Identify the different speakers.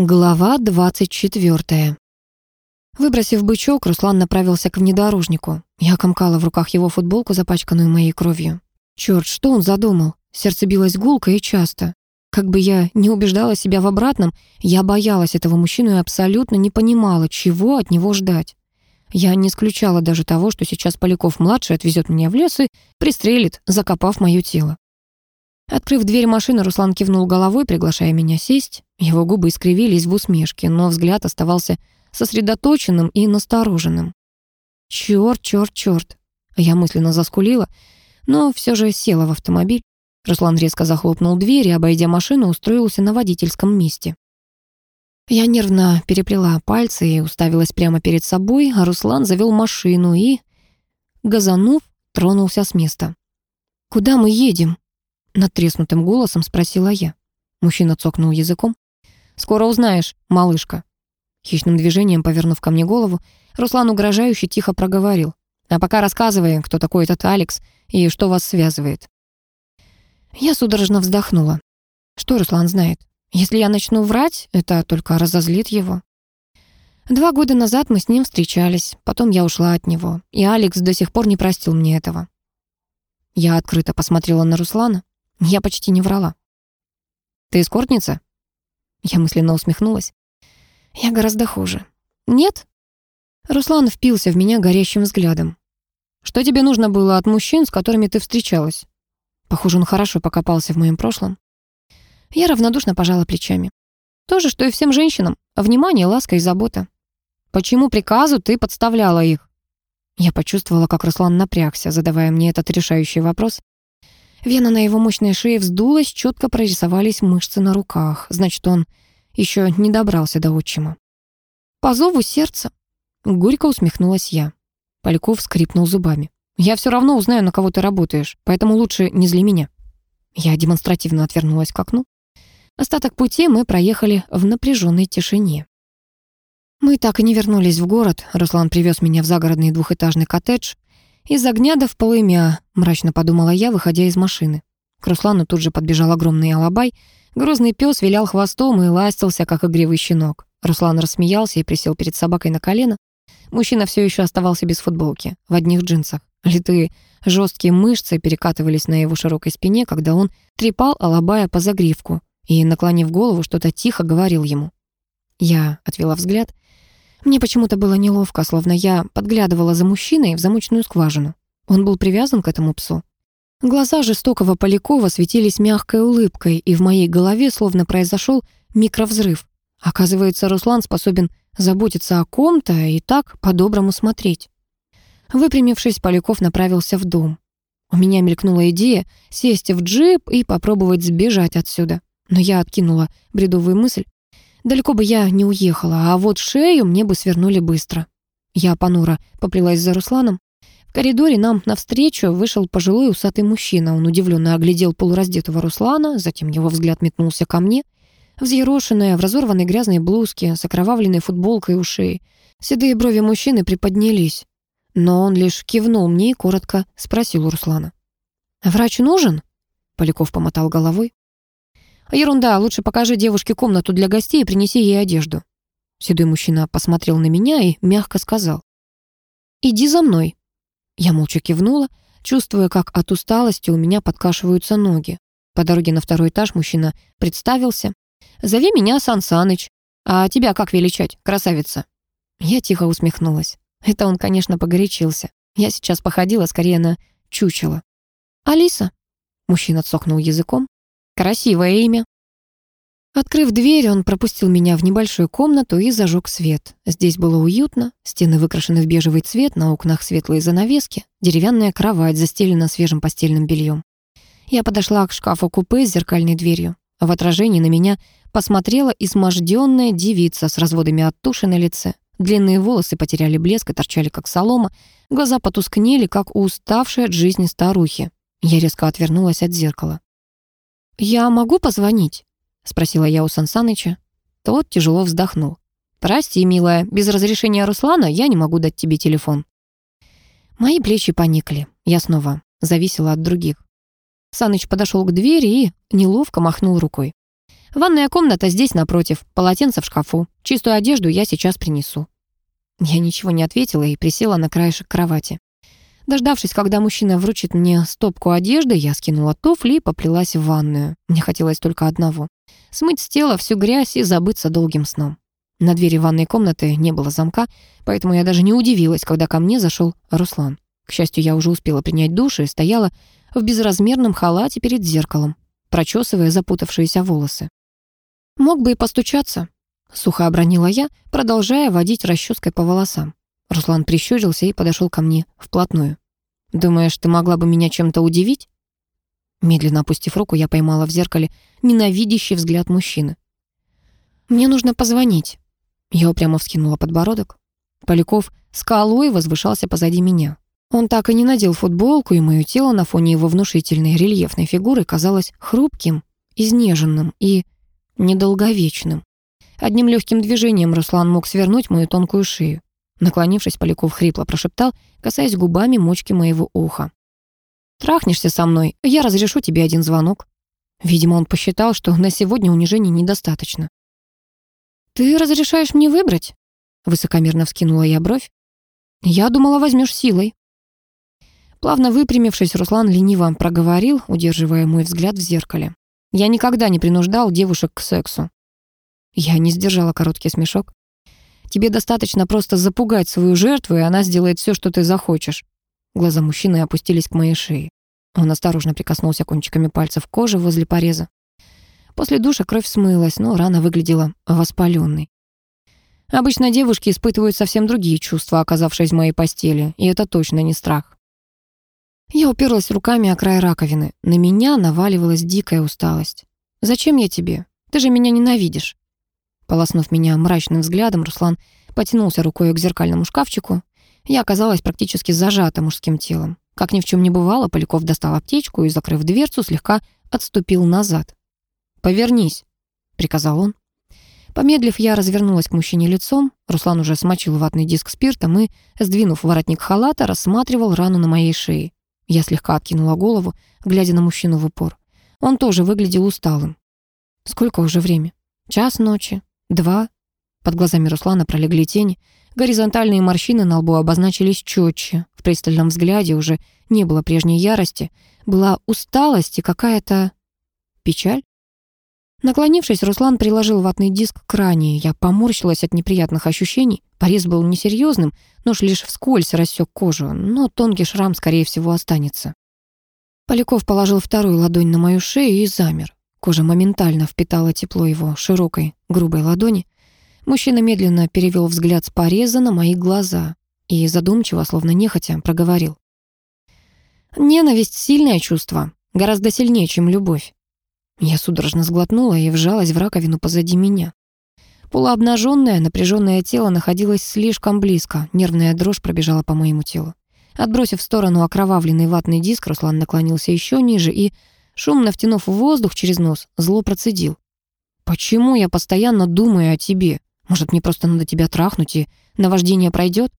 Speaker 1: Глава 24. Выбросив бычок, Руслан направился к внедорожнику. Я комкала в руках его футболку, запачканную моей кровью. Черт, что он задумал? Сердце билось гулко и часто. Как бы я не убеждала себя в обратном, я боялась этого мужчину и абсолютно не понимала, чего от него ждать. Я не исключала даже того, что сейчас Поляков-младший отвезет меня в лес и пристрелит, закопав мое тело. Открыв дверь машины, Руслан кивнул головой, приглашая меня сесть. Его губы искривились в усмешке, но взгляд оставался сосредоточенным и настороженным. Чёрт, чёрт, чёрт. Я мысленно заскулила, но все же села в автомобиль. Руслан резко захлопнул дверь и, обойдя машину, устроился на водительском месте. Я нервно переплела пальцы и уставилась прямо перед собой, а Руслан завел машину и, газанув, тронулся с места. «Куда мы едем?» Натреснутым голосом спросила я. Мужчина цокнул языком. «Скоро узнаешь, малышка». Хищным движением, повернув ко мне голову, Руслан угрожающе тихо проговорил. «А пока рассказывай, кто такой этот Алекс и что вас связывает». Я судорожно вздохнула. Что Руслан знает? Если я начну врать, это только разозлит его. Два года назад мы с ним встречались, потом я ушла от него, и Алекс до сих пор не простил мне этого. Я открыто посмотрела на Руслана. Я почти не врала. «Ты эскортница?» Я мысленно усмехнулась. «Я гораздо хуже». «Нет?» Руслан впился в меня горящим взглядом. «Что тебе нужно было от мужчин, с которыми ты встречалась?» Похоже, он хорошо покопался в моем прошлом. Я равнодушно пожала плечами. То же, что и всем женщинам. Внимание, ласка и забота. «Почему приказу ты подставляла их?» Я почувствовала, как Руслан напрягся, задавая мне этот решающий вопрос. Вена на его мощной шее вздулась, четко прорисовались мышцы на руках. Значит, он еще не добрался до отчима. «По зову сердца», — горько усмехнулась я. Поляков скрипнул зубами. «Я все равно узнаю, на кого ты работаешь, поэтому лучше не зли меня». Я демонстративно отвернулась к окну. Остаток пути мы проехали в напряженной тишине. Мы так и не вернулись в город. Руслан привез меня в загородный двухэтажный коттедж. «Из огня да в полымя», — мрачно подумала я, выходя из машины. К Руслану тут же подбежал огромный алабай. Грозный пес вилял хвостом и ластился, как игривый щенок. Руслан рассмеялся и присел перед собакой на колено. Мужчина все еще оставался без футболки, в одних джинсах. Литые жесткие мышцы перекатывались на его широкой спине, когда он трепал алабая по загривку и, наклонив голову, что-то тихо говорил ему. Я отвела взгляд — мне почему-то было неловко, словно я подглядывала за мужчиной в замочную скважину. Он был привязан к этому псу. Глаза жестокого Полякова светились мягкой улыбкой, и в моей голове словно произошел микровзрыв. Оказывается, Руслан способен заботиться о ком-то и так по-доброму смотреть. Выпрямившись, Поляков направился в дом. У меня мелькнула идея сесть в джип и попробовать сбежать отсюда. Но я откинула бредовую мысль. Далеко бы я не уехала, а вот шею мне бы свернули быстро. Я понуро поплелась за Русланом. В коридоре нам навстречу вышел пожилой усатый мужчина. Он удивленно оглядел полураздетого Руслана, затем его взгляд метнулся ко мне. Взъерошенная, в разорванной грязной блузке, с окровавленной футболкой у шеи. Седые брови мужчины приподнялись. Но он лишь кивнул мне и коротко спросил у Руслана. «Врач нужен?» Поляков помотал головой. «Ерунда, лучше покажи девушке комнату для гостей и принеси ей одежду». Седой мужчина посмотрел на меня и мягко сказал. «Иди за мной». Я молча кивнула, чувствуя, как от усталости у меня подкашиваются ноги. По дороге на второй этаж мужчина представился. «Зови меня Сан Саныч. А тебя как величать, красавица?» Я тихо усмехнулась. Это он, конечно, погорячился. Я сейчас походила скорее на чучело. «Алиса?» Мужчина цокнул языком. Красивое имя. Открыв дверь, он пропустил меня в небольшую комнату и зажег свет. Здесь было уютно, стены выкрашены в бежевый цвет, на окнах светлые занавески, деревянная кровать застелена свежим постельным бельем. Я подошла к шкафу-купе с зеркальной дверью. В отражении на меня посмотрела изможденная девица с разводами от туши на лице. Длинные волосы потеряли блеск и торчали, как солома. Глаза потускнели, как у уставшей от жизни старухи. Я резко отвернулась от зеркала. «Я могу позвонить?» — спросила я у Сансаныча. Тот тяжело вздохнул. «Прости, милая, без разрешения Руслана я не могу дать тебе телефон». Мои плечи поникли. Я снова зависела от других. Саныч подошел к двери и неловко махнул рукой. Ванная комната здесь напротив, полотенце в шкафу. Чистую одежду я сейчас принесу». Я ничего не ответила и присела на краешек кровати. Дождавшись, когда мужчина вручит мне стопку одежды, я скинула туфли и поплелась в ванную. Мне хотелось только одного — смыть с тела всю грязь и забыться долгим сном. На двери ванной комнаты не было замка, поэтому я даже не удивилась, когда ко мне зашел Руслан. К счастью, я уже успела принять душ и стояла в безразмерном халате перед зеркалом, прочесывая запутавшиеся волосы. «Мог бы и постучаться», — сухо обронила я, продолжая водить расческой по волосам. Руслан прищурился и подошел ко мне вплотную. «Думаешь, ты могла бы меня чем-то удивить?» Медленно опустив руку, я поймала в зеркале ненавидящий взгляд мужчины. «Мне нужно позвонить». Я упрямо вскинула подбородок. Поляков скалой возвышался позади меня. Он так и не надел футболку, и мое тело на фоне его внушительной рельефной фигуры казалось хрупким, изнеженным и недолговечным. Одним легким движением Руслан мог свернуть мою тонкую шею. Наклонившись, Поляков хрипло прошептал, касаясь губами мочки моего уха. «Трахнешься со мной, я разрешу тебе один звонок». Видимо, он посчитал, что на сегодня унижений недостаточно. «Ты разрешаешь мне выбрать?» Высокомерно вскинула я бровь. «Я думала, возьмешь силой». Плавно выпрямившись, Руслан лениво проговорил, удерживая мой взгляд в зеркале. «Я никогда не принуждал девушек к сексу». Я не сдержала короткий смешок. Тебе достаточно просто запугать свою жертву, и она сделает все, что ты захочешь». Глаза мужчины опустились к моей шее. Он осторожно прикоснулся кончиками пальцев к коже возле пореза. После душа кровь смылась, но рана выглядела воспаленной. Обычно девушки испытывают совсем другие чувства, оказавшись в моей постели, и это точно не страх. Я уперлась руками о край раковины. На меня наваливалась дикая усталость. «Зачем я тебе? Ты же меня ненавидишь». Полоснув меня мрачным взглядом, Руслан потянулся рукой к зеркальному шкафчику. Я оказалась практически зажата мужским телом. Как ни в чем не бывало, Поляков достал аптечку и, закрыв дверцу, слегка отступил назад. «Повернись», — приказал он. Помедлив, я развернулась к мужчине лицом. Руслан уже смочил ватный диск спиртом и, сдвинув воротник халата, рассматривал рану на моей шее. Я слегка откинула голову, глядя на мужчину в упор. Он тоже выглядел усталым. Сколько уже время? Час ночи, Два. Под глазами Руслана пролегли тени. Горизонтальные морщины на лбу обозначились четче. В пристальном взгляде уже не было прежней ярости. Была усталость и какая-то... печаль. Наклонившись, Руслан приложил ватный диск к ране. Я поморщилась от неприятных ощущений. Порез был несерьезным, нож лишь вскользь рассек кожу, но тонкий шрам, скорее всего, останется. Поляков положил вторую ладонь на мою шею и замер. Кожа моментально впитала тепло его широкой, грубой ладони. Мужчина медленно перевел взгляд с пореза на мои глаза и задумчиво, словно нехотя, проговорил. «Ненависть — сильное чувство, гораздо сильнее, чем любовь». Я судорожно сглотнула и вжалась в раковину позади меня. Полуобнаженное, напряженное тело находилось слишком близко, нервная дрожь пробежала по моему телу. Отбросив в сторону окровавленный ватный диск, Руслан наклонился еще ниже и Шумно втянув воздух через нос, зло процедил. «Почему я постоянно думаю о тебе? Может, мне просто надо тебя трахнуть, и наваждение пройдет?